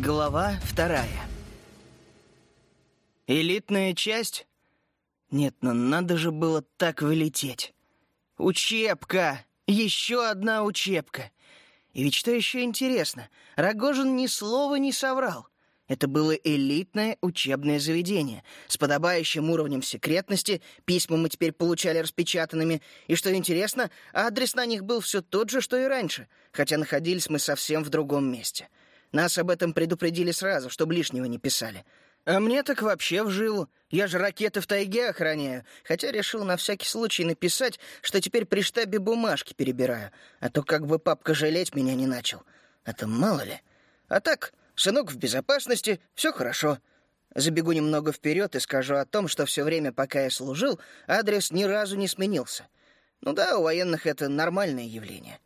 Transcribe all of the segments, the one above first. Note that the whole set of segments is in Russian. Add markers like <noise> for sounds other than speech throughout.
Глава вторая. Элитная часть? Нет, но надо же было так вылететь. Учебка! Еще одна учебка! И ведь что еще интересно, Рогожин ни слова не соврал. Это было элитное учебное заведение с подобающим уровнем секретности, письма мы теперь получали распечатанными, и, что интересно, адрес на них был все тот же, что и раньше, хотя находились мы совсем в другом месте — нас об этом предупредили сразу, чтобы лишнего не писали. А мне так вообще в жилу. Я же ракеты в тайге охраняю. Хотя решил на всякий случай написать, что теперь при штабе бумажки перебираю. А то как бы папка жалеть меня не начал. А то мало ли. А так, сынок в безопасности, все хорошо. Забегу немного вперед и скажу о том, что все время, пока я служил, адрес ни разу не сменился. Ну да, у военных это нормальное явление.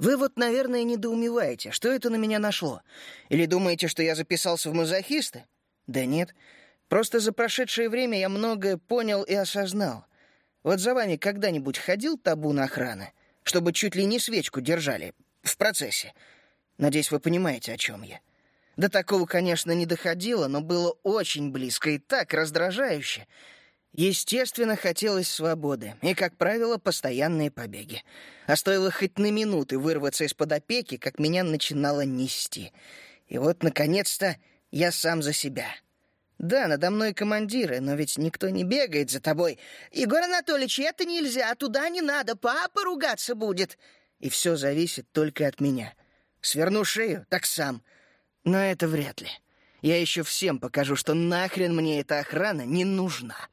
Вы вот, наверное, недоумеваете, что это на меня нашло. Или думаете, что я записался в мазохисты? Да нет. Просто за прошедшее время я многое понял и осознал. Вот за вами когда-нибудь ходил табун охраны, чтобы чуть ли не свечку держали в процессе? Надеюсь, вы понимаете, о чем я. До такого, конечно, не доходило, но было очень близко и так раздражающе. Естественно, хотелось свободы и, как правило, постоянные побеги. А стоило хоть на минуты вырваться из-под опеки, как меня начинало нести. И вот, наконец-то, я сам за себя. Да, надо мной командиры, но ведь никто не бегает за тобой. «Егор Анатольевич, это нельзя, туда не надо, папа ругаться будет!» И все зависит только от меня. Сверну шею, так сам. Но это вряд ли. Я еще всем покажу, что нахрен мне эта охрана не нужна.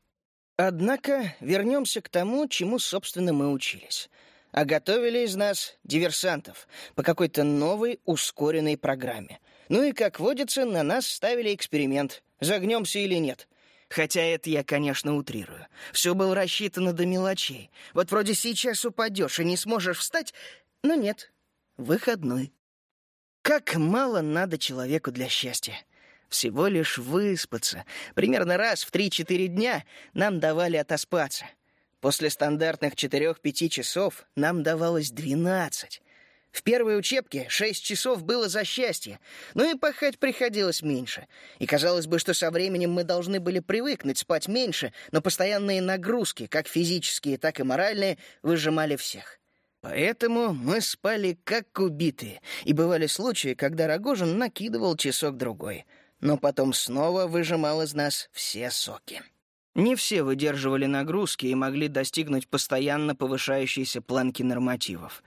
Однако вернемся к тому, чему, собственно, мы учились. А готовили из нас диверсантов по какой-то новой ускоренной программе. Ну и, как водится, на нас ставили эксперимент, загнемся или нет. Хотя это я, конечно, утрирую. Все было рассчитано до мелочей. Вот вроде сейчас упадешь и не сможешь встать, но нет, выходной. Как мало надо человеку для счастья. Всего лишь выспаться. Примерно раз в 3-4 дня нам давали отоспаться. После стандартных 4-5 часов нам давалось 12. В первой учебке 6 часов было за счастье, но и пахать приходилось меньше. И казалось бы, что со временем мы должны были привыкнуть спать меньше, но постоянные нагрузки, как физические, так и моральные, выжимали всех. Поэтому мы спали как убитые, и бывали случаи, когда Рогожин накидывал часок-другой — но потом снова выжимал из нас все соки. Не все выдерживали нагрузки и могли достигнуть постоянно повышающейся планки нормативов.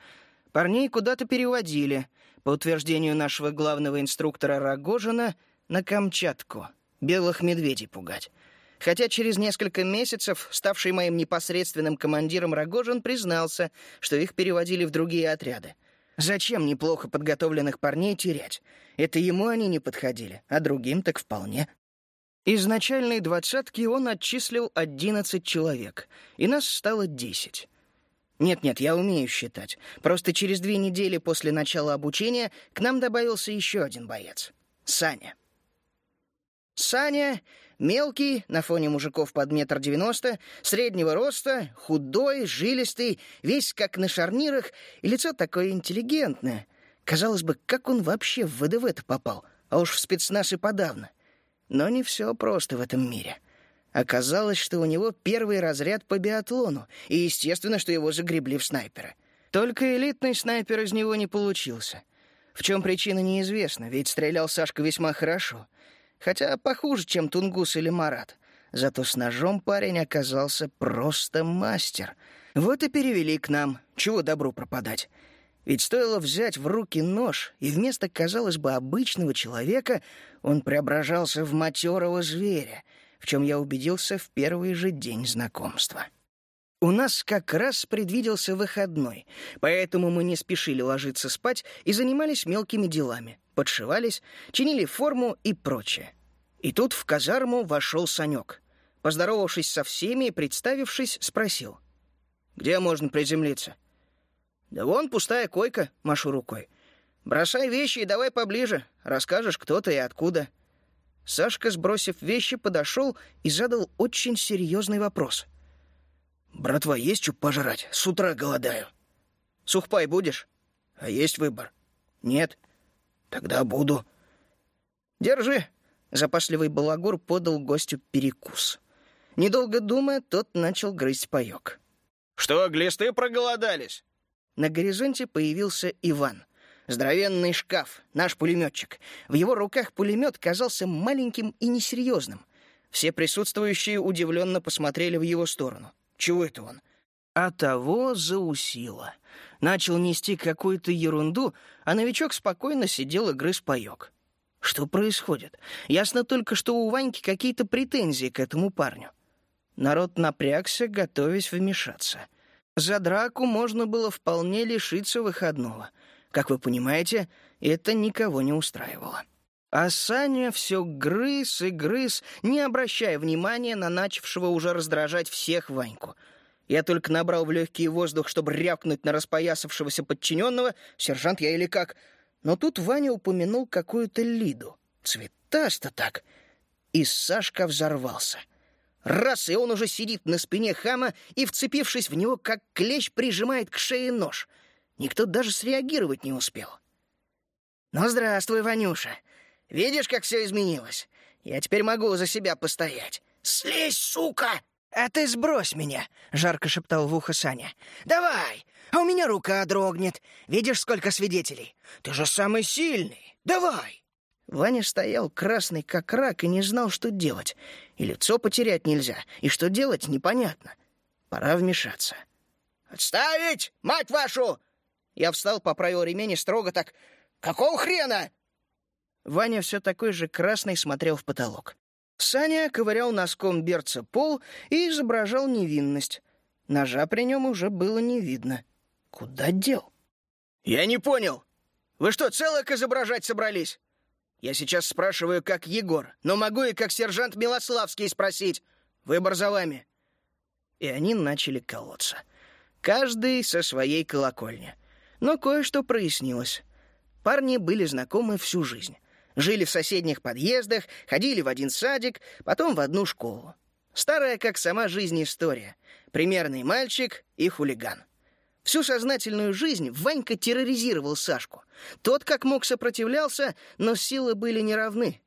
Парней куда-то переводили, по утверждению нашего главного инструктора Рогожина, на Камчатку, белых медведей пугать. Хотя через несколько месяцев ставший моим непосредственным командиром Рогожин признался, что их переводили в другие отряды — Зачем неплохо подготовленных парней терять? Это ему они не подходили, а другим так вполне. Из начальной двадцатки он отчислил одиннадцать человек, и нас стало десять. Нет-нет, я умею считать. Просто через две недели после начала обучения к нам добавился еще один боец — Саня. Саня Мелкий, на фоне мужиков под метр девяносто, среднего роста, худой, жилистый, весь как на шарнирах, и лицо такое интеллигентное. Казалось бы, как он вообще в ВДВ-то попал, а уж в спецназ и подавно. Но не все просто в этом мире. Оказалось, что у него первый разряд по биатлону, и естественно, что его загребли в снайперы. Только элитный снайпер из него не получился. В чем причина неизвестна, ведь стрелял Сашка весьма хорошо — Хотя похуже, чем Тунгус или Марат. Зато с ножом парень оказался просто мастер. Вот и перевели к нам. Чего добру пропадать? Ведь стоило взять в руки нож, и вместо, казалось бы, обычного человека он преображался в матерого зверя, в чем я убедился в первый же день знакомства. У нас как раз предвиделся выходной, поэтому мы не спешили ложиться спать и занимались мелкими делами подшивались, чинили форму и прочее. И тут в казарму вошел Санек. Поздоровавшись со всеми и представившись, спросил. «Где можно приземлиться?» «Да вон пустая койка», — машу рукой. «Бросай вещи и давай поближе. Расскажешь, кто ты и откуда». Сашка, сбросив вещи, подошел и задал очень серьезный вопрос. «Братва, есть что пожрать? С утра голодаю». «Сухпай будешь?» «А есть выбор?» «Нет». «Тогда буду». «Держи!» — запасливый балагур подал гостю перекус. Недолго думая, тот начал грызть паёк. «Что, глисты проголодались?» На горизонте появился Иван. Здоровенный шкаф, наш пулеметчик. В его руках пулемет казался маленьким и несерьезным. Все присутствующие удивленно посмотрели в его сторону. Чего это он? А того заусило. Начал нести какую-то ерунду, а новичок спокойно сидел и грыз паёк. Что происходит? Ясно только, что у Ваньки какие-то претензии к этому парню. Народ напрягся, готовясь вмешаться. За драку можно было вполне лишиться выходного. Как вы понимаете, это никого не устраивало. А Саня все грыз и грыз, не обращая внимания на начавшего уже раздражать всех Ваньку. Я только набрал в легкий воздух, чтобы рявкнуть на распоясавшегося подчиненного, сержант я или как — но тут Ваня упомянул какую-то Лиду. Цветасто так. И Сашка взорвался. Раз, и он уже сидит на спине хама и, вцепившись в него, как клещ, прижимает к шее нож. Никто даже среагировать не успел. «Ну, здравствуй, Ванюша. Видишь, как все изменилось? Я теперь могу за себя постоять. Слезь, сука!» «А ты сбрось меня!» — жарко шептал в ухо Саня. «Давай! А у меня рука дрогнет. Видишь, сколько свидетелей? Ты же самый сильный. Давай!» Ваня стоял красный как рак и не знал, что делать. И лицо потерять нельзя, и что делать непонятно. Пора вмешаться. «Отставить, мать вашу!» Я встал, поправил ремень и строго так. «Какого хрена?» Ваня все такой же красный смотрел в потолок. Саня ковырял носком берца пол и изображал невинность. Ножа при нем уже было не видно. Куда дел? «Я не понял. Вы что, целок изображать собрались?» «Я сейчас спрашиваю, как Егор, но могу и как сержант Милославский спросить. Выбор за вами». И они начали колоться. Каждый со своей колокольни. Но кое-что прояснилось. Парни были знакомы всю жизнь. Жили в соседних подъездах, ходили в один садик, потом в одну школу. Старая, как сама жизнь, история. Примерный мальчик и хулиган. Всю сознательную жизнь Ванька терроризировал Сашку. Тот, как мог, сопротивлялся, но силы были неравны.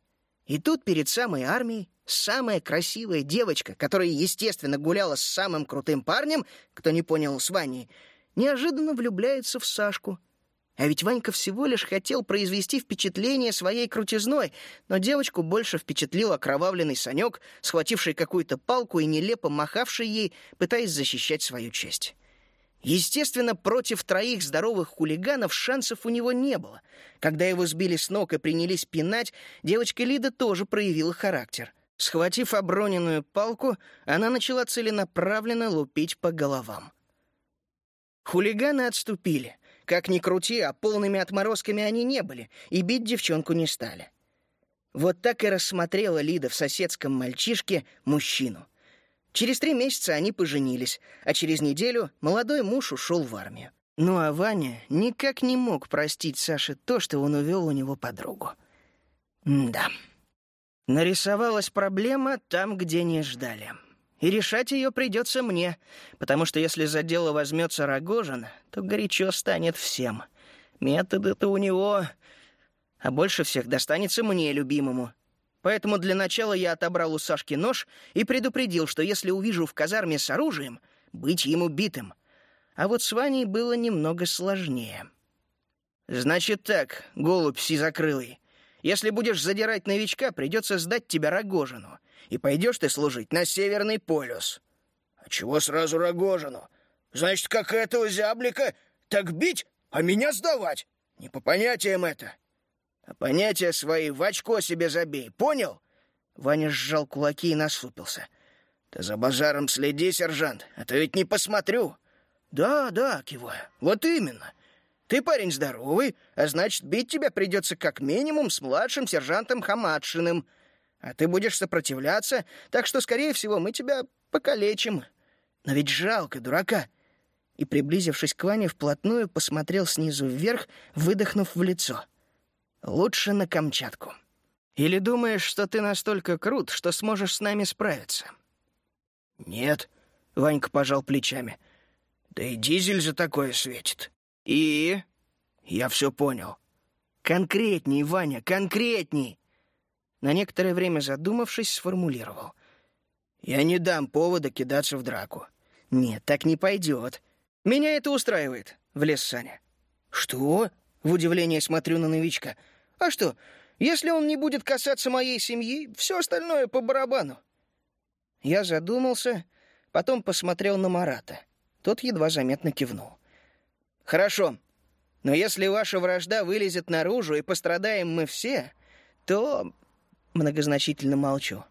И тут перед самой армией самая красивая девочка, которая, естественно, гуляла с самым крутым парнем, кто не понял, с Ваней, неожиданно влюбляется в Сашку — а ведь Ванька всего лишь хотел произвести впечатление своей крутизной, но девочку больше впечатлил окровавленный Санек, схвативший какую-то палку и нелепо махавший ей, пытаясь защищать свою честь. Естественно, против троих здоровых хулиганов шансов у него не было. Когда его сбили с ног и принялись пинать, девочка Лида тоже проявила характер. Схватив оброненную палку, она начала целенаправленно лупить по головам. Хулиганы отступили — как ни крути, а полными отморозками они не были, и бить девчонку не стали. Вот так и рассмотрела Лида в соседском мальчишке мужчину. Через три месяца они поженились, а через неделю молодой муж ушел в армию. Ну а Ваня никак не мог простить Саше то, что он увел у него подругу. М да. Нарисовалась проблема там, где не ждали. И решать ее придется мне, потому что если за дело возьмется Рогожин, то горячо станет всем. Методы-то у него... А больше всех достанется мне, любимому. Поэтому для начала я отобрал у Сашки нож и предупредил, что если увижу в казарме с оружием, быть ему битым. А вот с Ваней было немного сложнее. «Значит так, голубь сизокрылый, если будешь задирать новичка, придется сдать тебя Рогожину и пойдешь ты служить на Северный полюс». «А чего сразу Рогожину? Значит, как этого зяблика так бить, а меня сдавать? Не по понятиям это». «А понятия свои в очко себе забей, понял?» Ваня сжал кулаки и насупился. «Ты за базаром следи, сержант, а то ведь не посмотрю». «Да, да», — киваю, — «вот именно. Ты парень здоровый, а значит, бить тебя придется как минимум с младшим сержантом Хамадшиным. А ты будешь сопротивляться, так что, скорее всего, мы тебя покалечим. Но ведь жалко дурака». И, приблизившись к Ване, вплотную посмотрел снизу вверх, выдохнув в лицо. «Лучше на Камчатку. Или думаешь, что ты настолько крут, что сможешь с нами справиться?» «Нет», — Ванька пожал плечами. «Да и дизель за такое светит». «И?» «Я все понял». «Конкретней, Ваня, конкретней!» на некоторое время задумавшись, сформулировал. «Я не дам повода кидаться в драку». «Нет, так не пойдет. Меня это устраивает», — влез Саня. «Что?» — в удивлении смотрю на новичка. «А что, если он не будет касаться моей семьи, все остальное по барабану?» Я задумался, потом посмотрел на Марата. Тот едва заметно кивнул. «Хорошо, но если ваша вражда вылезет наружу и пострадаем мы все, то...» Многозначительно молчу.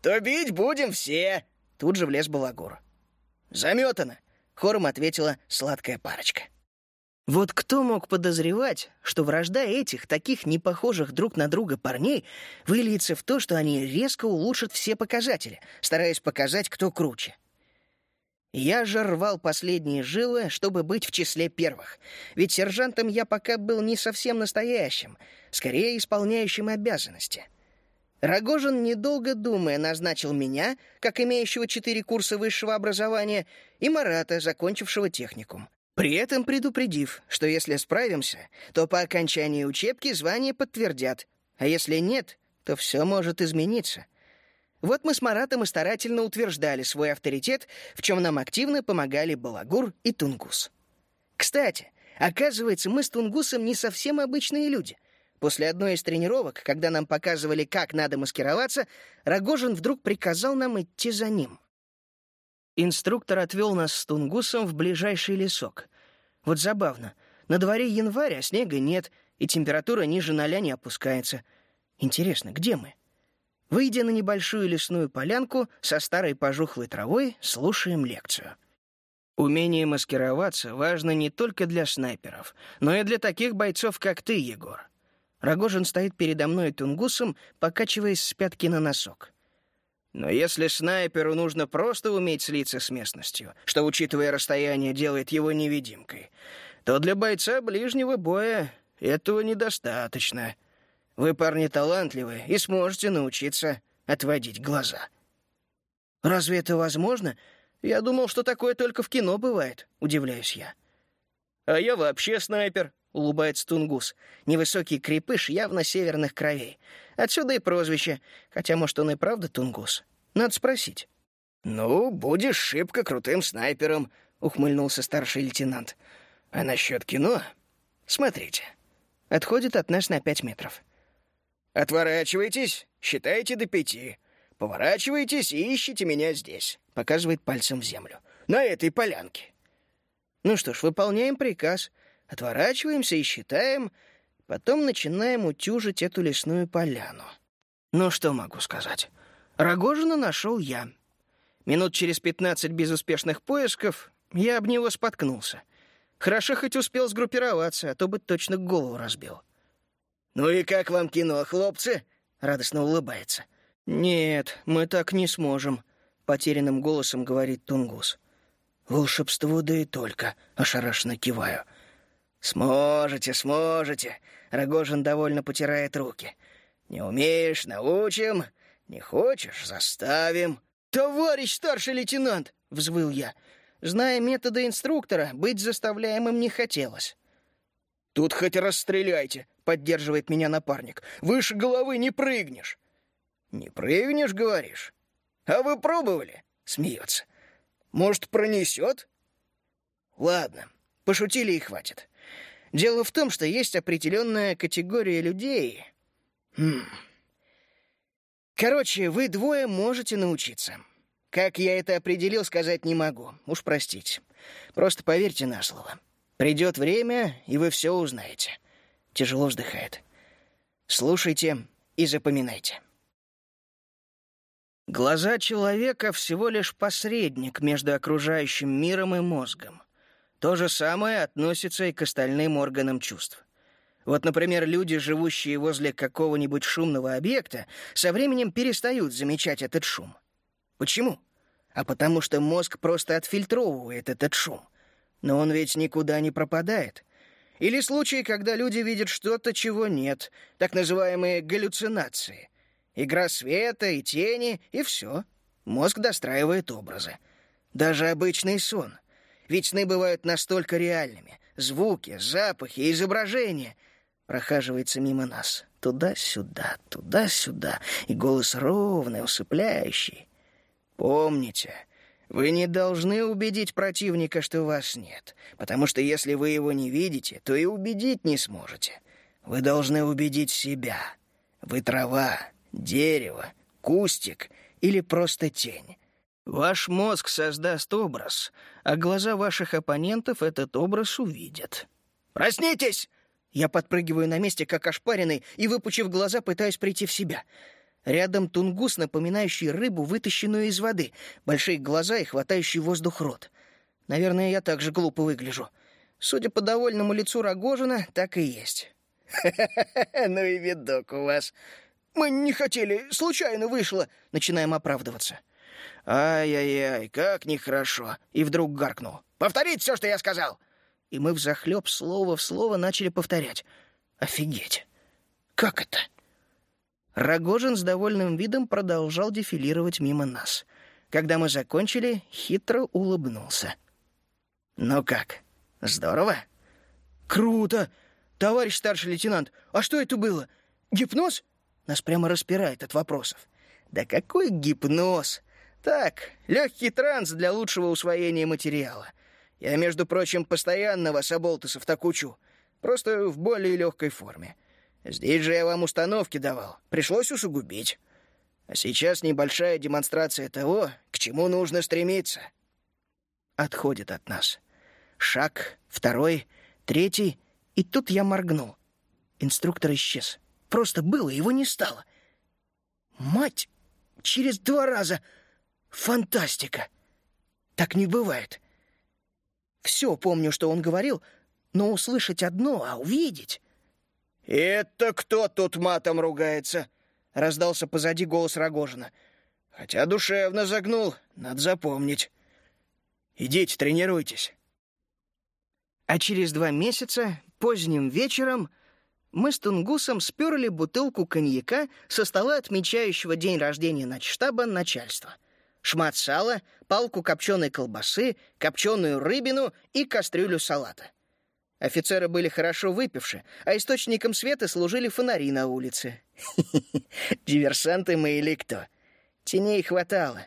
«То бить будем все!» Тут же влез Балагур. «Заметано!» — хором ответила сладкая парочка. Вот кто мог подозревать, что вражда этих, таких непохожих друг на друга парней, выльется в то, что они резко улучшат все показатели, стараясь показать, кто круче. Я же рвал последние жилы, чтобы быть в числе первых, ведь сержантом я пока был не совсем настоящим, скорее исполняющим обязанности. Рогожин, недолго думая, назначил меня, как имеющего четыре курса высшего образования, и Марата, закончившего техникум. При этом предупредив, что если справимся, то по окончании учебки звание подтвердят, а если нет, то все может измениться. Вот мы с Маратом и старательно утверждали свой авторитет, в чем нам активно помогали Балагур и Тунгус. Кстати, оказывается, мы с Тунгусом не совсем обычные люди. После одной из тренировок, когда нам показывали, как надо маскироваться, Рогожин вдруг приказал нам идти за ним — Инструктор отвел нас с Тунгусом в ближайший лесок. Вот забавно. На дворе январь, а снега нет, и температура ниже ноля не опускается. Интересно, где мы? Выйдя на небольшую лесную полянку, со старой пожухлой травой слушаем лекцию. Умение маскироваться важно не только для снайперов, но и для таких бойцов, как ты, Егор. Рогожин стоит передо мной тунгусом, покачиваясь с пятки на носок. Но если снайперу нужно просто уметь слиться с местностью, что, учитывая расстояние, делает его невидимкой, то для бойца ближнего боя этого недостаточно. Вы, парни, талантливые и сможете научиться отводить глаза. Разве это возможно? Я думал, что такое только в кино бывает, удивляюсь я. А я вообще снайпер, улыбается Тунгус. Невысокий крепыш явно северных кровей. Отсюда и прозвище, хотя, может, он и правда Тунгус. Надо спросить. «Ну, будешь шибко крутым снайпером», — ухмыльнулся старший лейтенант. «А насчет кино? Смотрите». Отходит от нас на пять метров. «Отворачивайтесь, считайте до пяти. Поворачивайтесь и ищите меня здесь», — показывает пальцем в землю. «На этой полянке». Ну что ж, выполняем приказ. Отворачиваемся и считаем, потом начинаем утюжить эту лесную поляну. Ну что могу сказать? Рогожина нашел я. Минут через пятнадцать безуспешных поисков я об него споткнулся. Хорошо хоть успел сгруппироваться, а то бы точно голову разбил. «Ну и как вам кино, хлопцы?» — радостно улыбается. «Нет, мы так не сможем», — потерянным голосом говорит Тунгус. «Волшебство да и только», — ошарашенно киваю. «Сможете, сможете», — Рогожин довольно потирает руки. «Не умеешь — научим, не хочешь — заставим». «Товарищ старший лейтенант!» — взвыл я. Зная методы инструктора, быть заставляемым не хотелось. «Тут хоть расстреляйте», — поддерживает меня напарник. «Выше головы не прыгнешь». «Не прыгнешь, говоришь? А вы пробовали?» — смеется. «Может, пронесет?» «Ладно, пошутили и хватит. Дело в том, что есть определенная категория людей...» хм. Короче, вы двое можете научиться. Как я это определил, сказать не могу. Уж простите. Просто поверьте на слово. Придет время, и вы все узнаете. Тяжело вздыхает. Слушайте и запоминайте. Глаза человека всего лишь посредник между окружающим миром и мозгом. То же самое относится и к остальным органам чувств. Вот, например, люди, живущие возле какого-нибудь шумного объекта, со временем перестают замечать этот шум. Почему? А потому что мозг просто отфильтровывает этот шум. Но он ведь никуда не пропадает. Или случаи, когда люди видят что-то, чего нет, так называемые галлюцинации. Игра света и тени, и все. Мозг достраивает образы. Даже обычный сон. Ведь сны бывают настолько реальными. Звуки, запахи, изображения — прохаживается мимо нас. Туда-сюда, туда-сюда. И голос ровный, усыпляющий. «Помните, вы не должны убедить противника, что вас нет, потому что если вы его не видите, то и убедить не сможете. Вы должны убедить себя. Вы трава, дерево, кустик или просто тень. Ваш мозг создаст образ, а глаза ваших оппонентов этот образ увидят. «Проснитесь!» Я подпрыгиваю на месте, как ошпаренный, и, выпучив глаза, пытаюсь прийти в себя. Рядом тунгус, напоминающий рыбу, вытащенную из воды, большие глаза и хватающий воздух рот. Наверное, я так же глупо выгляжу. Судя по довольному лицу Рогожина, так и есть. <laughs> ну и видок у вас. Мы не хотели, случайно вышло, начинаем оправдываться. Ай-яй-яй, как нехорошо. И вдруг гаркнул. Повторить все, что я сказал и мы взахлеб слово в слово начали повторять. «Офигеть! Как это?» Рогожин с довольным видом продолжал дефилировать мимо нас. Когда мы закончили, хитро улыбнулся. «Ну как, здорово?» «Круто! Товарищ старший лейтенант, а что это было? Гипноз?» Нас прямо распирает от вопросов. «Да какой гипноз? Так, легкий транс для лучшего усвоения материала. Я, между прочим, постоянно вас, оболтусов, так учу. Просто в более легкой форме. Здесь же я вам установки давал. Пришлось усугубить. А сейчас небольшая демонстрация того, к чему нужно стремиться. Отходит от нас. Шаг, второй, третий, и тут я моргнул. Инструктор исчез. Просто было, его не стало. Мать! Через два раза! Фантастика! Так не бывает. Все помню, что он говорил, но услышать одно, а увидеть... «Это кто тут матом ругается?» — раздался позади голос Рогожина. «Хотя душевно загнул, надо запомнить. Идите, тренируйтесь». А через два месяца, поздним вечером, мы с Тунгусом сперли бутылку коньяка со стола отмечающего день рождения начштаба начальства — шмат сала, палку копченой колбасы, копченую рыбину и кастрюлю салата. Офицеры были хорошо выпивши, а источником света служили фонари на улице. <laughs> Диверсанты мы или кто? Теней хватало.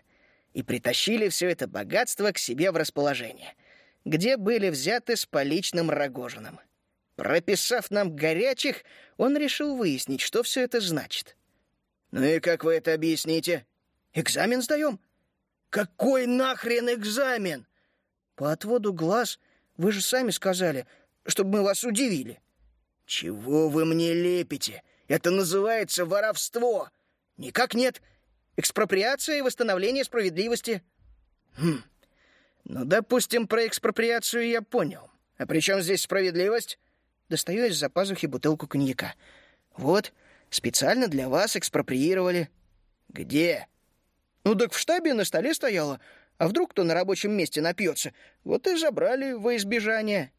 И притащили все это богатство к себе в расположение, где были взяты с поличным Рогожиным. Прописав нам горячих, он решил выяснить, что все это значит. «Ну и как вы это объясните?» «Экзамен сдаем», какой нахрен экзамен? По отводу глаз вы же сами сказали, чтобы мы вас удивили. Чего вы мне лепите? Это называется воровство. Никак нет. Экспроприация и восстановление справедливости. Хм. Ну, допустим, про экспроприацию я понял. А при чем здесь справедливость? Достаю из-за пазухи бутылку коньяка. Вот, специально для вас экспроприировали. Где? Ну так в штабе на столе стояла. А вдруг кто на рабочем месте напьется? Вот и забрали во избежание.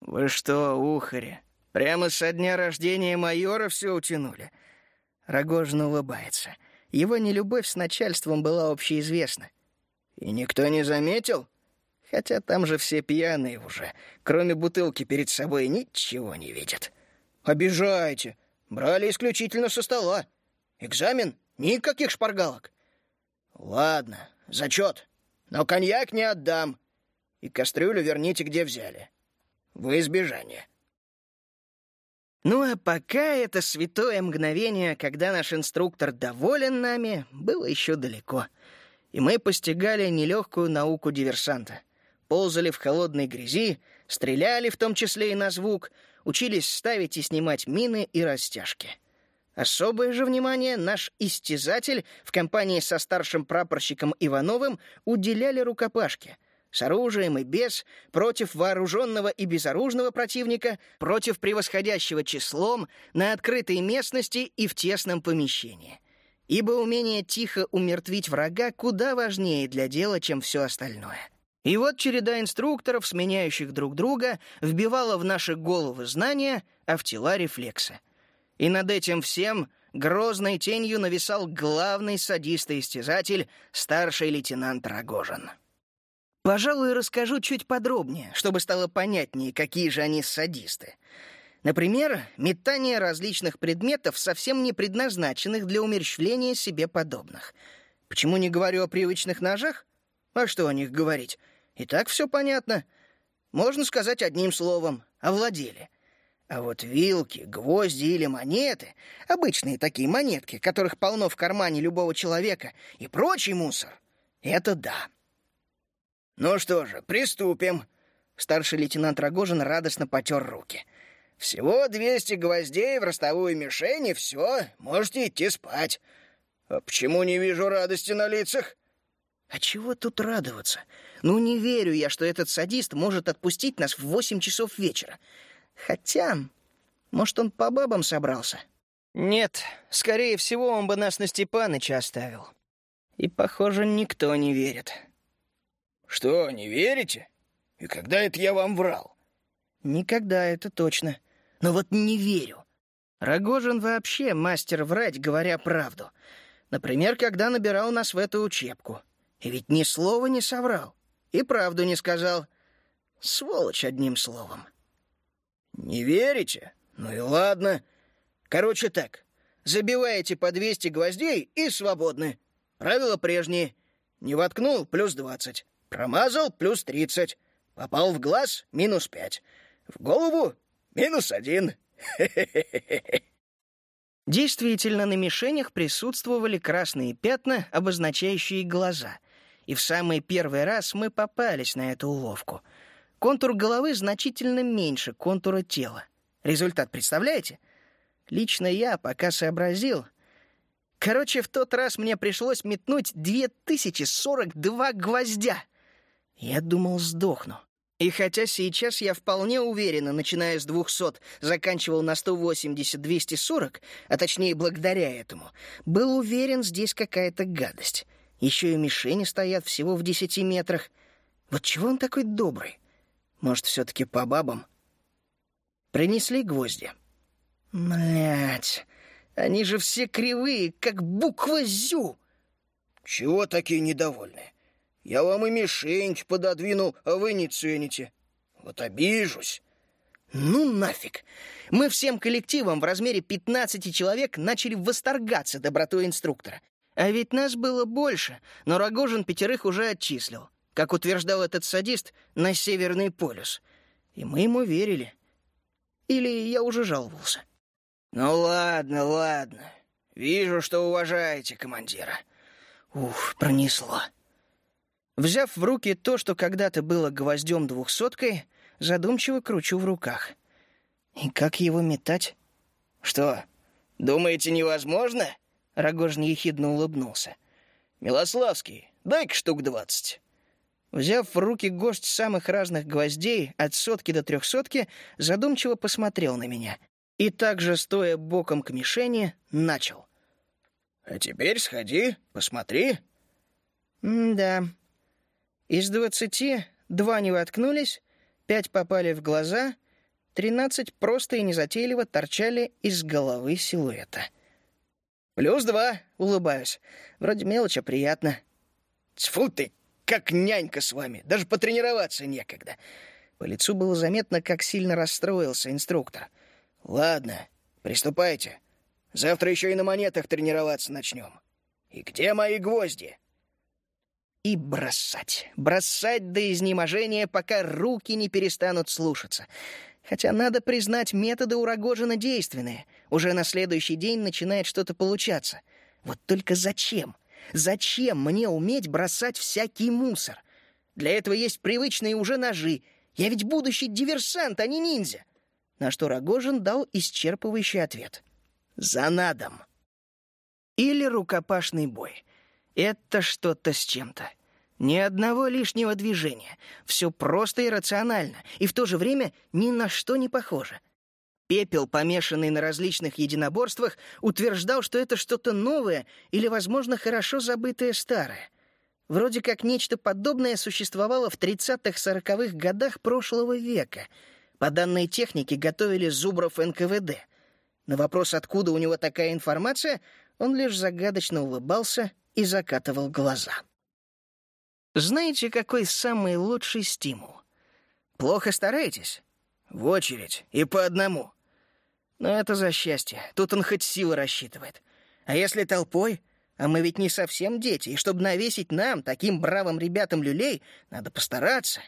Вы что, ухари, прямо со дня рождения майора все утянули? Рогожин улыбается. Его нелюбовь с начальством была общеизвестна. И никто не заметил? Хотя там же все пьяные уже. Кроме бутылки перед собой ничего не видят. Обижаете. Брали исключительно со стола. Экзамен? Никаких шпаргалок. «Ладно, зачет. Но коньяк не отдам. И кастрюлю верните, где взяли. В избежание». Ну а пока это святое мгновение, когда наш инструктор доволен нами, было еще далеко. И мы постигали нелегкую науку диверсанта. Ползали в холодной грязи, стреляли в том числе и на звук, учились ставить и снимать мины и растяжки. Особое же внимание наш истязатель в компании со старшим прапорщиком Ивановым уделяли рукопашке. С оружием и без, против вооруженного и безоружного противника, против превосходящего числом, на открытой местности и в тесном помещении. Ибо умение тихо умертвить врага куда важнее для дела, чем все остальное. И вот череда инструкторов, сменяющих друг друга, вбивала в наши головы знания, а в тела рефлексы. И над этим всем грозной тенью нависал главный садист и истязатель, старший лейтенант Рогожин. Пожалуй, расскажу чуть подробнее, чтобы стало понятнее, какие же они садисты. Например, метание различных предметов, совсем не предназначенных для умерщвления себе подобных. Почему не говорю о привычных ножах? А что о них говорить? И так все понятно. Можно сказать одним словом — овладели. А вот вилки, гвозди или монеты, обычные такие монетки, которых полно в кармане любого человека, и прочий мусор — это да. Ну что же, приступим. Старший лейтенант Рогожин радостно потер руки. Всего 200 гвоздей в ростовую мишень, и все, можете идти спать. А почему не вижу радости на лицах? А чего тут радоваться? Ну, не верю я, что этот садист может отпустить нас в восемь часов вечера. Хотя, может, он по бабам собрался? Нет, скорее всего, он бы нас на Степаныча оставил. И, похоже, никто не верит. Что, не верите? И когда это я вам врал? Никогда, это точно. Но вот не верю. Рогожин вообще мастер врать, говоря правду. Например, когда набирал нас в эту учебку. И ведь ни слова не соврал. И правду не сказал. Сволочь, одним словом. «Не верите? Ну и ладно. Короче так, забиваете по 200 гвоздей и свободны. Правила прежние. Не воткнул — плюс 20. Промазал — плюс 30. Попал в глаз — минус 5. В голову — минус 1. <laughs> Действительно, на мишенях присутствовали красные пятна, обозначающие глаза. И в самый первый раз мы попались на эту уловку — Контур головы значительно меньше контура тела. Результат представляете? Лично я пока сообразил. Короче, в тот раз мне пришлось метнуть 2042 гвоздя. Я думал, сдохну. И хотя сейчас я вполне уверенно, начиная с 200, заканчивал на 180-240, а точнее благодаря этому, был уверен, здесь какая-то гадость. Еще и мишени стоят всего в 10 метрах. Вот чего он такой добрый? Может, все-таки по бабам? Принесли гвозди. Блять, они же все кривые, как буква «зю». Чего такие недовольные? Я вам и мишень пододвинул, а вы не цените. Вот обижусь. Ну нафиг! Мы всем коллективом в размере 15 человек начали восторгаться добротой инструктора. А ведь нас было больше, но Рогожин пятерых уже отчислил как утверждал этот садист, на Северный полюс. И мы ему верили. Или я уже жаловался. «Ну ладно, ладно. Вижу, что уважаете командира». Ух, пронесло. Взяв в руки то, что когда-то было гвоздем двухсоткой, задумчиво кручу в руках. И как его метать? «Что, думаете, невозможно?» Рогожин ехидно улыбнулся. «Милославский, дай-ка штук двадцать». Взяв в руки горсть самых разных гвоздей, от сотки до трехсотки, задумчиво посмотрел на меня. И также, стоя боком к мишени, начал. «А теперь сходи, посмотри». «Да. Из двадцати два не воткнулись, пять попали в глаза, тринадцать просто и незатейливо торчали из головы силуэта». «Плюс два», — улыбаюсь. «Вроде мелочь, а приятно». «Тьфу ты, как нянька с вами, даже потренироваться некогда». По лицу было заметно, как сильно расстроился инструктор. «Ладно, приступайте. Завтра еще и на монетах тренироваться начнем. И где мои гвозди?» И бросать. Бросать до изнеможения, пока руки не перестанут слушаться. Хотя, надо признать, методы у Рогожина действенные. Уже на следующий день начинает что-то получаться. Вот только зачем? — Зачем мне уметь бросать всякий мусор? Для этого есть привычные уже ножи. Я ведь будущий диверсант, а не ниндзя. На что Рогожин дал исчерпывающий ответ. За надом. Или рукопашный бой. Это что-то с чем-то. Ни одного лишнего движения. Все просто и рационально, и в то же время ни на что не похоже. Пепел, помешанный на различных единоборствах, утверждал, что это что-то новое или, возможно, хорошо забытое старое. Вроде как нечто подобное существовало в 30-40-х годах прошлого века. По данной технике готовили зубров НКВД. На вопрос, откуда у него такая информация, он лишь загадочно улыбался и закатывал глаза. Знаете, какой самый лучший стимул? Плохо стараетесь? В очередь и по одному — Но это за счастье. Тут он хоть силы рассчитывает. А если толпой? А мы ведь не совсем дети, и чтобы навесить нам, таким бравым ребятам люлей, надо постараться.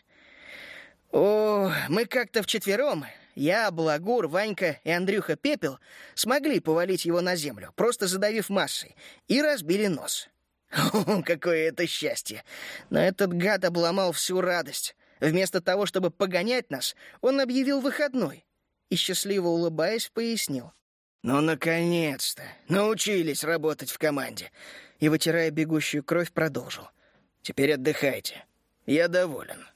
О, мы как-то вчетвером, я, Благур, Ванька и Андрюха Пепел, смогли повалить его на землю, просто задавив массой, и разбили нос. О, какое это счастье! Но этот гад обломал всю радость. Вместо того, чтобы погонять нас, он объявил выходной и, счастливо улыбаясь, пояснил. «Ну, наконец-то! Научились работать в команде!» И, вытирая бегущую кровь, продолжил. «Теперь отдыхайте. Я доволен».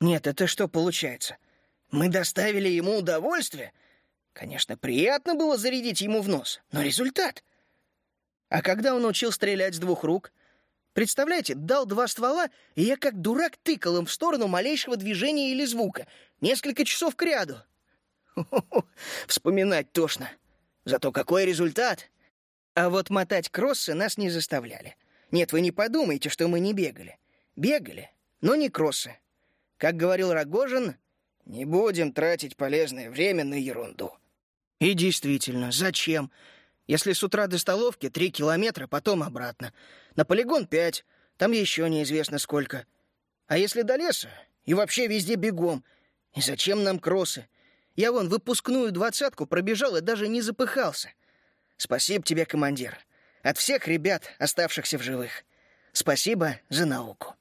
«Нет, это что получается? Мы доставили ему удовольствие?» Конечно, приятно было зарядить ему в нос, но результат... А когда он учил стрелять с двух рук, представляете, дал два ствола, и я как дурак тыкал им в сторону малейшего движения или звука, несколько часов кряду. <laughs> Вспоминать тошно. Зато какой результат! А вот мотать кроссы нас не заставляли. Нет, вы не подумайте, что мы не бегали. Бегали, но не кроссы. Как говорил Рогожин, не будем тратить полезное время на ерунду. И действительно, зачем? Если с утра до столовки три километра, потом обратно. На полигон пять, там еще неизвестно сколько. А если до леса, и вообще везде бегом. И зачем нам кроссы? Я вон выпускную двадцатку пробежал и даже не запыхался. Спасибо тебе, командир. От всех ребят, оставшихся в живых. Спасибо за науку.